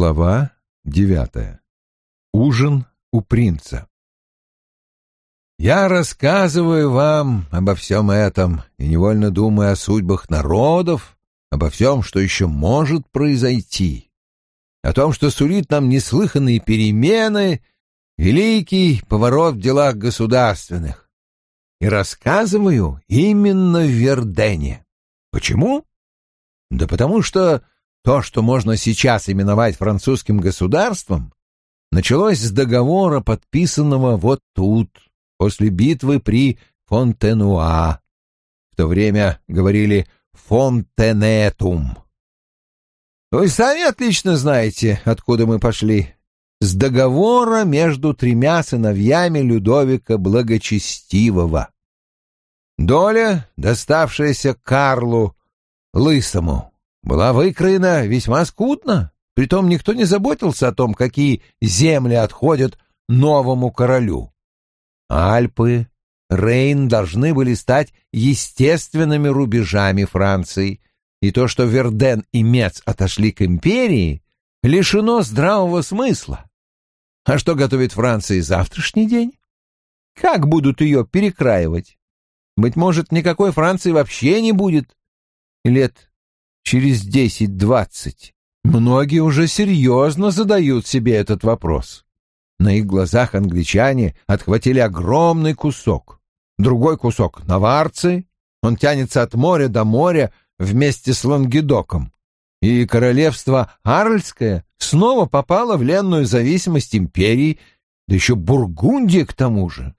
Глава девятая. Ужин у принца. Я рассказываю вам обо всем этом и невольно думаю о судьбах народов, обо всем, что еще может произойти, о том, что сулит нам неслыханные перемены, великий поворот в делах государственных. И рассказываю именно в Вердене. Почему? Да потому что то, что можно сейчас именовать французским государством, началось с договора, подписанного вот тут, после битвы при Фонтенуа. В то время говорили «Фонтенетум». Вы сами отлично знаете, откуда мы пошли. С договора между тремя сыновьями Людовика Благочестивого. Доля, доставшаяся Карлу Лысому, была выкроена весьма скудно. Притом никто не заботился о том, какие земли отходят новому королю. Альпы, Рейн должны были стать естественными рубежами Франции, и то, что Верден и Мец отошли к империи, лишено здравого смысла. А что готовит Франции завтрашний день? Как будут ее перекраивать? Быть может, никакой Франции вообще не будет лет через десять-двадцать. Многие уже серьезно задают себе этот вопрос. На их глазах англичане отхватили огромный кусок. Другой кусок — наварцы. Он тянется от моря до моря вместе с Лангедоком. И королевство Арльское снова попало в ленную зависимость империи, да еще Бургундия к тому же.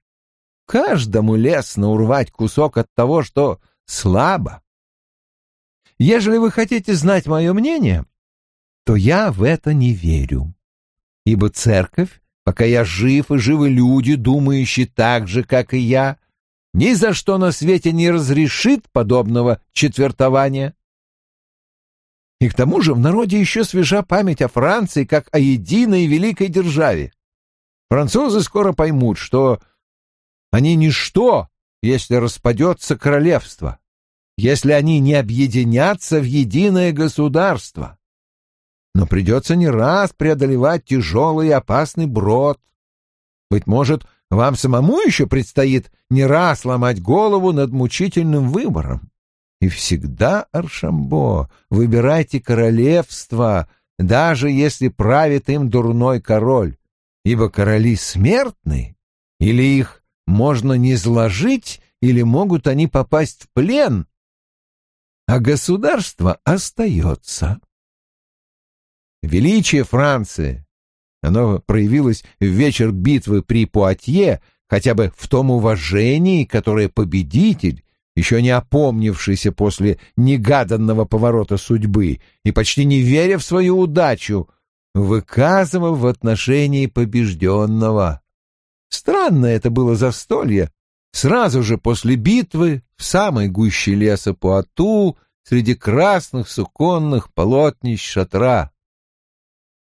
Каждому лестно урвать кусок от того, что слабо. Ежели вы хотите знать мое мнение, то я в это не верю. Ибо церковь пока я жив и живы люди, думающие так же, как и я, ни за что на свете не разрешит подобного четвертования. И к тому же в народе еще свежа память о Франции как о единой великой державе. Французы скоро поймут, что они ничто, если распадется королевство, если они не объединятся в единое государство но придется не раз преодолевать тяжелый и опасный брод. Быть может, вам самому еще предстоит не раз ломать голову над мучительным выбором. И всегда, Аршамбо, выбирайте королевство, даже если правит им дурной король, ибо короли смертны, или их можно не сложить, или могут они попасть в плен, а государство остается. Величие Франции. Оно проявилось в вечер битвы при Пуатье, хотя бы в том уважении, которое победитель, еще не опомнившийся после негаданного поворота судьбы и почти не веря в свою удачу, выказывал в отношении побежденного. Странно это было застолье. Сразу же после битвы, в самой гуще леса Пуату, среди красных суконных полотнищ шатра.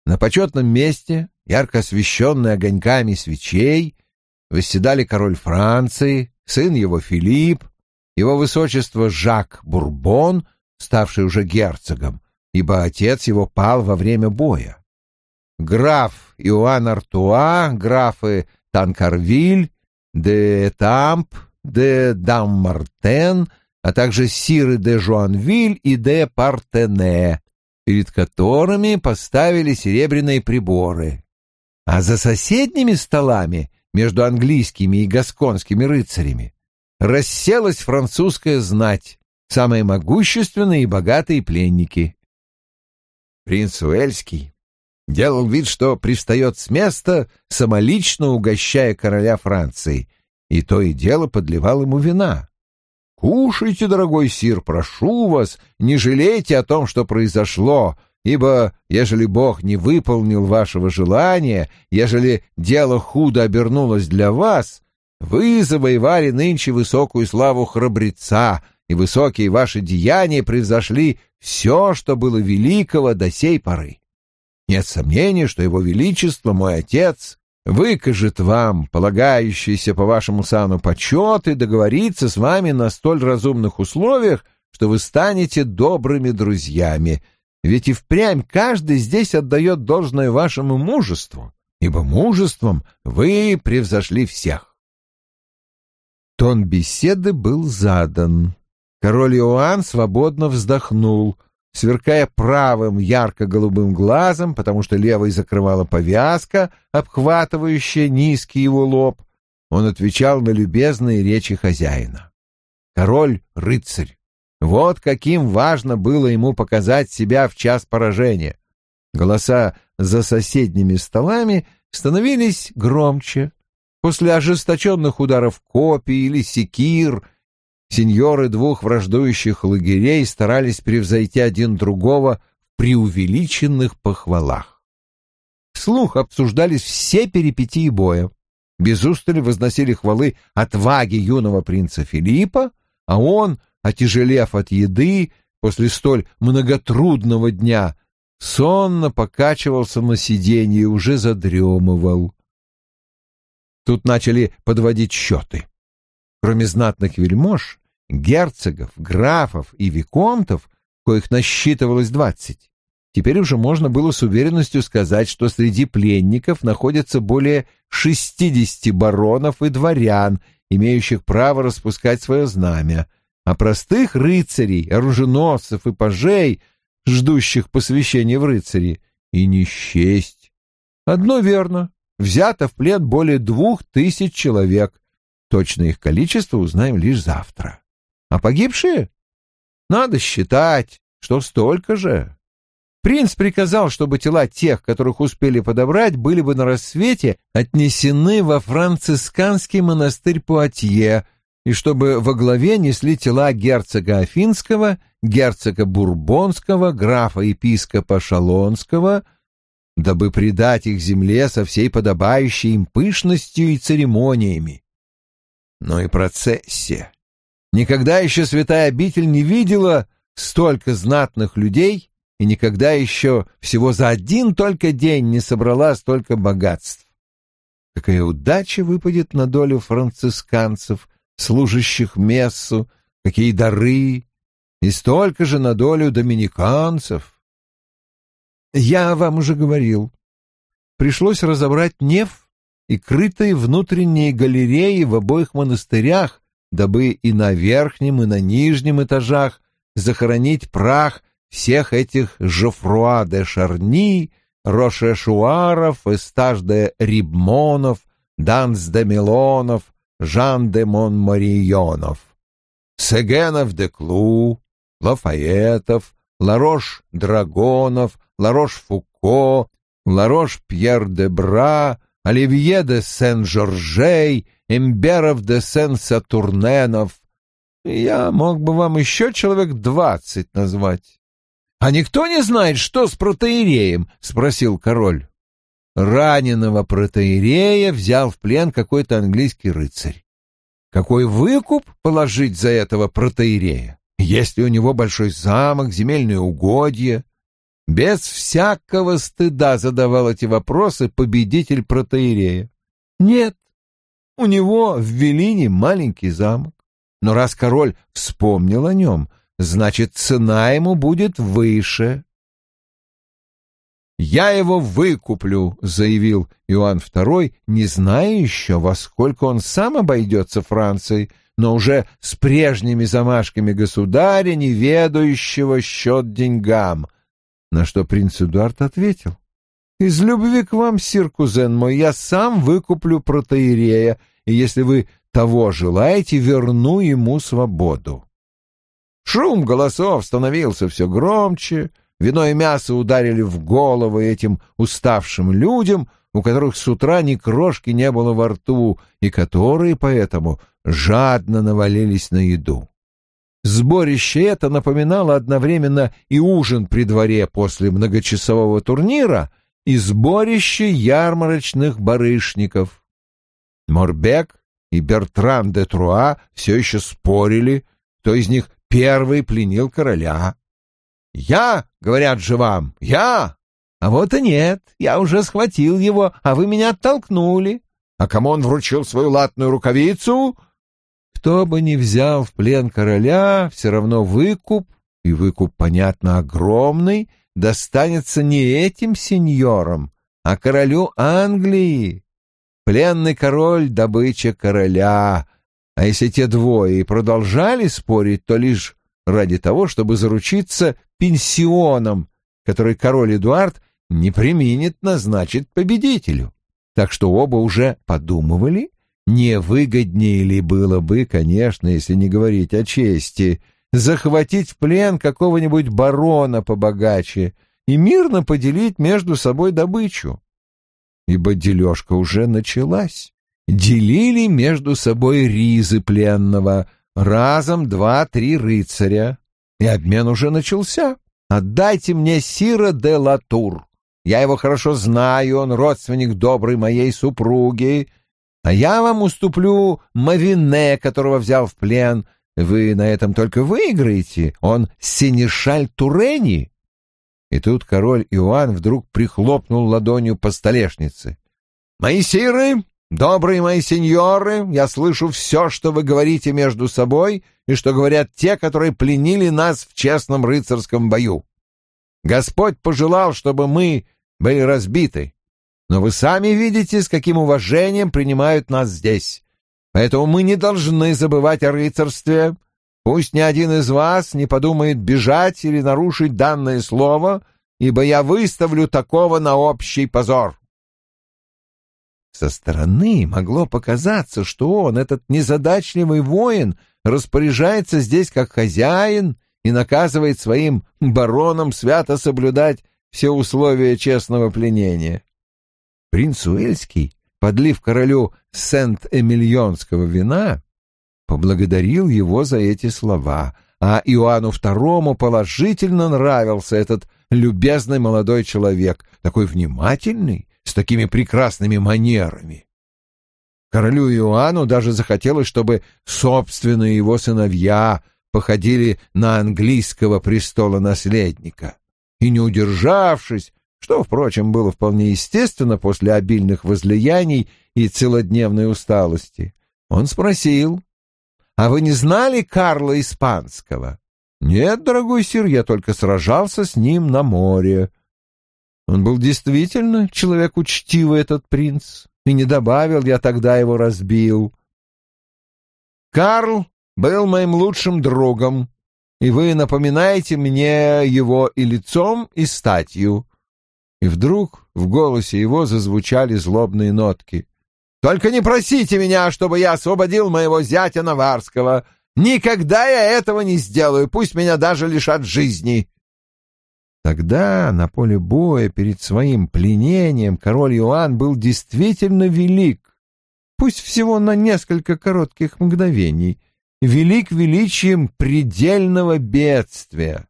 На почетном месте, ярко освещенный огоньками свечей, восседали король Франции, сын его Филипп, его высочество Жак Бурбон, ставший уже герцогом, ибо отец его пал во время боя. Граф Иоанн Артуа, графы Танкарвиль, де Тамп, де Даммартен, а также сиры де Жуанвиль и де Партене, перед которыми поставили серебряные приборы. А за соседними столами, между английскими и гасконскими рыцарями, расселась французская знать, самые могущественные и богатые пленники. Принц Уэльский делал вид, что пристает с места, самолично угощая короля Франции, и то и дело подливал ему вина. Кушайте, дорогой сир, прошу вас, не жалейте о том, что произошло, ибо, ежели Бог не выполнил вашего желания, ежели дело худо обернулось для вас, вы завоевали нынче высокую славу храбреца, и высокие ваши деяния превзошли все, что было великого до сей поры. Нет сомнения, что его величество, мой отец, выкажет вам полагающийся по вашему сану почет и договорится с вами на столь разумных условиях, что вы станете добрыми друзьями. ведь и впрямь каждый здесь отдает должное вашему мужеству, ибо мужеством вы превзошли всех. Тон беседы был задан. Король Иоанн свободно вздохнул, сверкая правым ярко-голубым глазом, потому что левой закрывала повязка, обхватывающая низкий его лоб. Он отвечал на любезные речи хозяина. Король-рыцарь. Вот каким важно было ему показать себя в час поражения. Голоса за соседними столами становились громче. После ожесточенных ударов копий или секир сеньоры двух враждующих лагерей старались превзойти один другого в преувеличенных похвалах. Вслух обсуждались все перипетии боя. Без устали возносили хвалы отваге юного принца Филиппа, а он, отяжелев от еды, после столь многотрудного дня, сонно покачивался на сиденье и уже задремывал. Тут начали подводить счеты. Кроме знатных вельмож, герцогов, графов и виконтов, коих насчитывалось двадцать, теперь уже можно было с уверенностью сказать, что среди пленников находятся более шестидесяти баронов и дворян, имеющих право распускать свое знамя, а простых рыцарей, оруженосцев и пажей, ждущих посвящения в рыцари, и не счесть. Одно верно, взято в плен более двух тысяч человек. Точное их количество узнаем лишь завтра. А погибшие? Надо считать, что столько же. Принц приказал, чтобы тела тех, которых успели подобрать, были бы на рассвете отнесены во францисканский монастырь Пуатье, и чтобы во главе несли тела герцога Афинского, герцога Бурбонского, графа-епископа Шалонского, дабы предать их земле со всей подобающей им пышностью и церемониями. Но и процессия. Никогда еще святая обитель не видела столько знатных людей и никогда еще всего за один только день не собрала столько богатств. Какая удача выпадет на долю францисканцев — служащих мессу, какие дары, и столько же на долю доминиканцев. Я вам уже говорил, пришлось разобрать неф и крытые внутренние галереи в обоих монастырях, дабы и на верхнем, и на нижнем этажах захоронить прах всех этих Жофруа де Шарни, Рошешуаров, Эстаж де Рибмонов, Данс де Милонов, Жан де Монмарионов, Сегенов де Клу, Лафаэтов, Ларош Драгонов, Ларош Фуко, Ларош Пьер де Бра, Оливье де Сен-Жоржей, Эмберов де Сен-Сатурненов. Я мог бы вам еще человек двадцать назвать. — А никто не знает, что с протеереем? — спросил король раненого протеерея взял в плен какой-то английский рыцарь. Какой выкуп положить за этого протеерея? Есть ли у него большой замок, земельные угодья? Без всякого стыда задавал эти вопросы победитель протеерея. Нет, у него в Велине маленький замок. Но раз король вспомнил о нем, значит, цена ему будет выше. «Я его выкуплю», — заявил Иоанн II, не зная еще, во сколько он сам обойдется Францией, но уже с прежними замашками государя, не ведающего счет деньгам. На что принц Эдуард ответил, «Из любви к вам, сир кузен мой, я сам выкуплю протеерея, и если вы того желаете, верну ему свободу». Шум голосов становился все громче, — Вино и мясо ударили в головы этим уставшим людям, у которых с утра ни крошки не было во рту, и которые поэтому жадно навалились на еду. Сборище это напоминало одновременно и ужин при дворе после многочасового турнира, и сборище ярмарочных барышников. Морбек и Бертран де Труа все еще спорили, кто из них первый пленил короля. «Я, говорят же вам, я!» «А вот и нет, я уже схватил его, а вы меня оттолкнули». «А кому он вручил свою латную рукавицу?» Кто бы ни взял в плен короля, все равно выкуп, и выкуп, понятно, огромный, достанется не этим сеньорам, а королю Англии. Пленный король — добыча короля, а если те двое продолжали спорить, то лишь ради того, чтобы заручиться пенсионом, который король Эдуард не применит назначить победителю. Так что оба уже подумывали, не выгоднее ли было бы, конечно, если не говорить о чести, захватить в плен какого-нибудь барона побогаче и мирно поделить между собой добычу. Ибо дележка уже началась делили между собой ризы пленного, разом два-три рыцаря, и обмен уже начался. Отдайте мне Сира де Латур. Я его хорошо знаю, он родственник доброй моей супруги. А я вам уступлю Мавине, которого взял в плен. Вы на этом только выиграете. Он синешаль Турени. И тут король Иоанн вдруг прихлопнул ладонью по столешнице. «Мои сиры, «Добрые мои сеньоры, я слышу все, что вы говорите между собой и что говорят те, которые пленили нас в честном рыцарском бою. Господь пожелал, чтобы мы были разбиты, но вы сами видите, с каким уважением принимают нас здесь. Поэтому мы не должны забывать о рыцарстве. Пусть ни один из вас не подумает бежать или нарушить данное слово, ибо я выставлю такого на общий позор». Со стороны могло показаться, что он, этот незадачливый воин, распоряжается здесь как хозяин и наказывает своим баронам свято соблюдать все условия честного пленения. Принц Уэльский, подлив королю Сент-Эмильонского вина, поблагодарил его за эти слова, а Иоанну II положительно нравился этот любезный молодой человек, такой внимательный, с такими прекрасными манерами. Королю Иоанну даже захотелось, чтобы собственные его сыновья походили на английского престола наследника. И не удержавшись, что, впрочем, было вполне естественно после обильных возлияний и целодневной усталости, он спросил, «А вы не знали Карла Испанского?» «Нет, дорогой сир, я только сражался с ним на море», он был действительно человек учтивый, этот принц, и не добавил, я тогда его разбил. Карл был моим лучшим другом, и вы напоминаете мне его и лицом, и статью. И вдруг в голосе его зазвучали злобные нотки. «Только не просите меня, чтобы я освободил моего зятя Наварского. Никогда я этого не сделаю, пусть меня даже лишат жизни». Тогда на поле боя перед своим пленением король Иоанн был действительно велик, пусть всего на несколько коротких мгновений, велик величием предельного бедствия.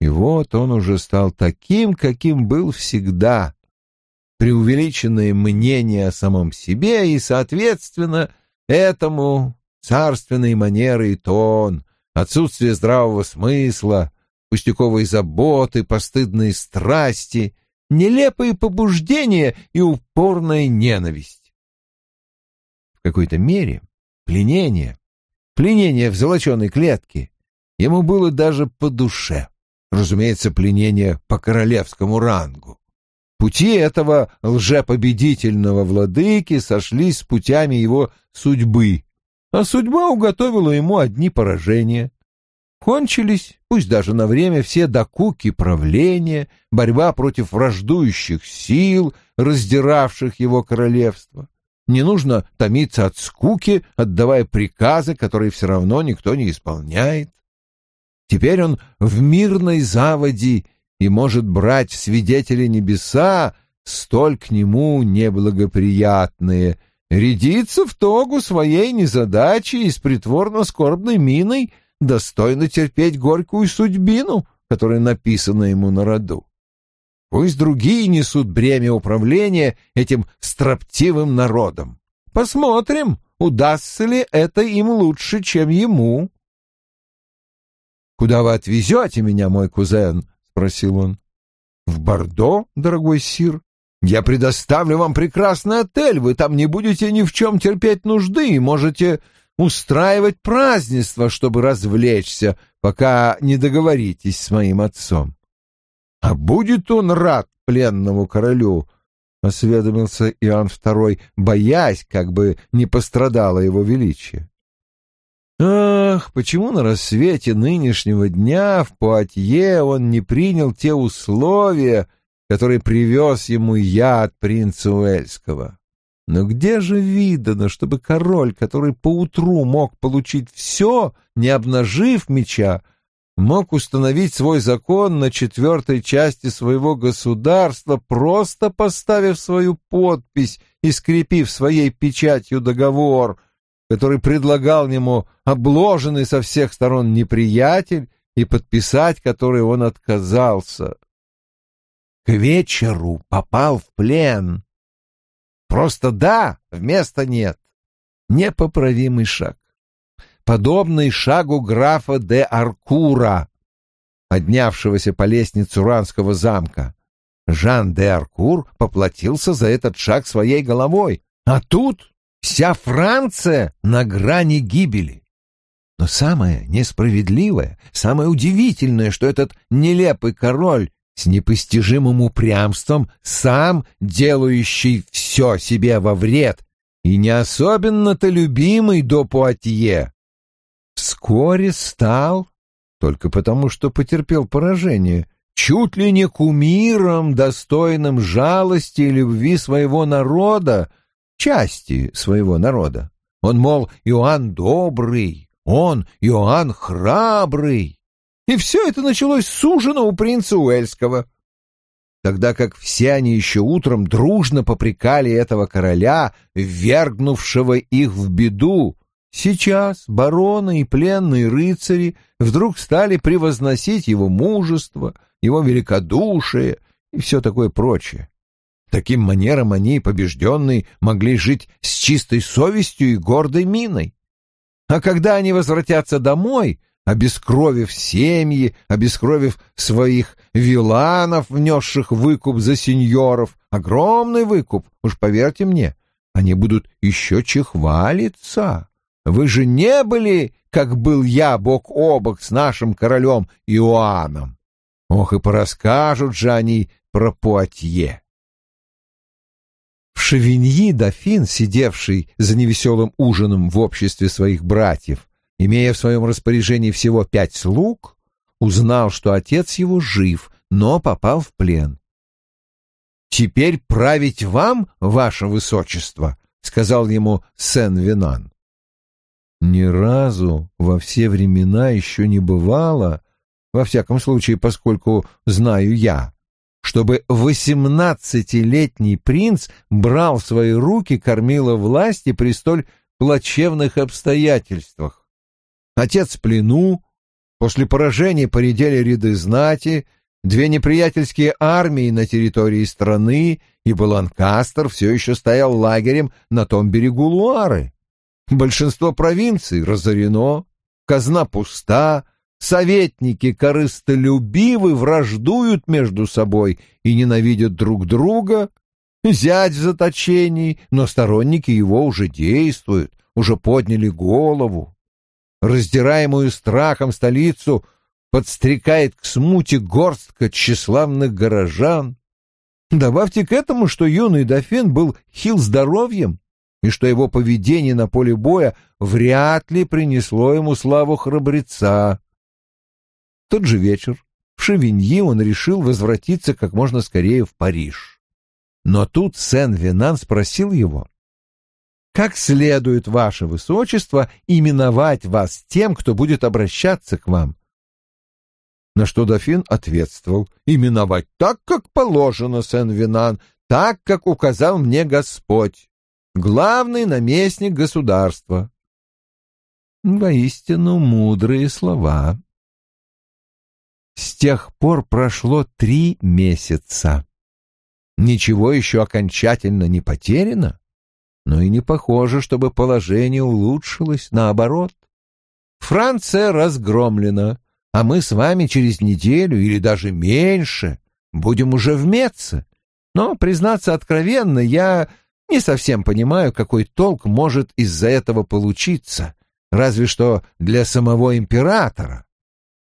И вот он уже стал таким, каким был всегда. Преувеличенное мнение о самом себе и, соответственно, этому царственные манеры и тон, отсутствие здравого смысла — пустяковые заботы, постыдные страсти, нелепые побуждения и упорная ненависть. В какой-то мере пленение, пленение в золоченой клетке ему было даже по душе, разумеется, пленение по королевскому рангу. Пути этого лжепобедительного владыки сошлись с путями его судьбы, а судьба уготовила ему одни поражения. Кончились, пусть даже на время, все докуки правления, борьба против враждующих сил, раздиравших его королевство. Не нужно томиться от скуки, отдавая приказы, которые все равно никто не исполняет. Теперь он в мирной заводе и может брать свидетели небеса, столь к нему неблагоприятные, рядиться в тогу своей незадачи и с притворно-скорбной миной — достойно терпеть горькую судьбину, которая написана ему на роду. Пусть другие несут бремя управления этим строптивым народом. Посмотрим, удастся ли это им лучше, чем ему. «Куда вы отвезете меня, мой кузен?» — спросил он. «В Бордо, дорогой сир. Я предоставлю вам прекрасный отель, вы там не будете ни в чем терпеть нужды и можете устраивать празднество, чтобы развлечься, пока не договоритесь с моим отцом. А будет он рад пленному королю, — осведомился Иоанн II, боясь, как бы не пострадало его величие. Ах, почему на рассвете нынешнего дня в Пуатье он не принял те условия, которые привез ему я от принца Уэльского? Но где же видано, чтобы король, который поутру мог получить все, не обнажив меча, мог установить свой закон на четвертой части своего государства, просто поставив свою подпись и скрепив своей печатью договор, который предлагал ему обложенный со всех сторон неприятель и подписать который он отказался. К вечеру попал в плен. Просто да, вместо нет. Непоправимый шаг подобный шагу графа де Аркура, поднявшегося по лестнице Уранского замка. Жан де Аркур поплатился за этот шаг своей головой, а тут вся Франция на грани гибели. Но самое несправедливое, самое удивительное, что этот нелепый король с непостижимым упрямством, сам делающий все себе во вред, и не особенно-то любимый до Пуатье, вскоре стал, только потому что потерпел поражение, чуть ли не кумиром, достойным жалости и любви своего народа, части своего народа. Он, мол, Иоанн добрый, он Иоанн храбрый. И все это началось с ужина у принца Уэльского. Тогда как все они еще утром дружно попрекали этого короля, ввергнувшего их в беду, Сейчас бароны и пленные рыцари вдруг стали превозносить его мужество, его великодушие и все такое прочее. Таким манером они, побежденные, могли жить с чистой совестью и гордой миной. А когда они возвратятся домой, обескровив семьи, обескровив своих виланов, внесших выкуп за сеньоров, огромный выкуп, уж поверьте мне, они будут еще чехвалиться. Вы же не были, как был я, бок о бок с нашим королем Иоанном. Ох, и порасскажут же они про Пуатье. Шевиньи дофин, сидевший за невеселым ужином в обществе своих братьев, имея в своем распоряжении всего пять слуг, узнал, что отец его жив, но попал в плен. «Теперь править вам, ваше высочество», — сказал ему Сен-Винан. Ни разу во все времена еще не бывало, во всяком случае, поскольку знаю я, чтобы восемнадцатилетний принц брал в свои руки кормила власти при столь плачевных обстоятельствах. Отец в плену, после поражения поредели ряды знати, две неприятельские армии на территории страны, ибо Ланкастер все еще стоял лагерем на том берегу Луары. Большинство провинций разорено, казна пуста, советники корыстолюбивы, враждуют между собой и ненавидят друг друга. Зять в заточении, но сторонники его уже действуют, уже подняли голову. Раздираемую страхом столицу подстрекает к смуте горстка тщеславных горожан. Добавьте к этому, что юный дофин был хил здоровьем, и что его поведение на поле боя вряд ли принесло ему славу храбреца. Тот же вечер в Шевиньи он решил возвратиться как можно скорее в Париж. Но тут Сен-Винан спросил его, «Как следует, ваше высочество, именовать вас тем, кто будет обращаться к вам?» На что дофин ответствовал, «Именовать так, как положено, Сен-Винан, так, как указал мне Господь» главный наместник государства. Воистину мудрые слова. С тех пор прошло три месяца. Ничего еще окончательно не потеряно, но и не похоже, чтобы положение улучшилось, наоборот. Франция разгромлена, а мы с вами через неделю или даже меньше будем уже в Меце. Но, признаться откровенно, я не совсем понимаю, какой толк может из-за этого получиться, разве что для самого императора.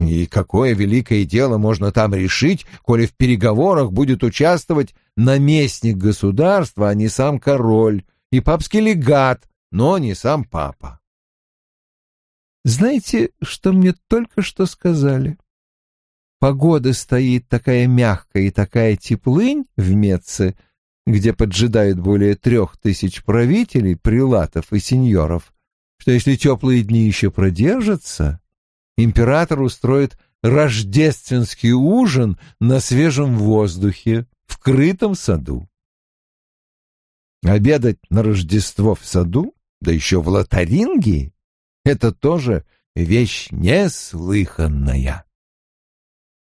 И какое великое дело можно там решить, коли в переговорах будет участвовать наместник государства, а не сам король, и папский легат, но не сам папа. Знаете, что мне только что сказали? Погода стоит такая мягкая и такая теплынь в Меце, где поджидают более трех тысяч правителей, прилатов и сеньоров, что если теплые дни еще продержатся, император устроит рождественский ужин на свежем воздухе в крытом саду. Обедать на Рождество в саду, да еще в Лотарингии, это тоже вещь неслыханная.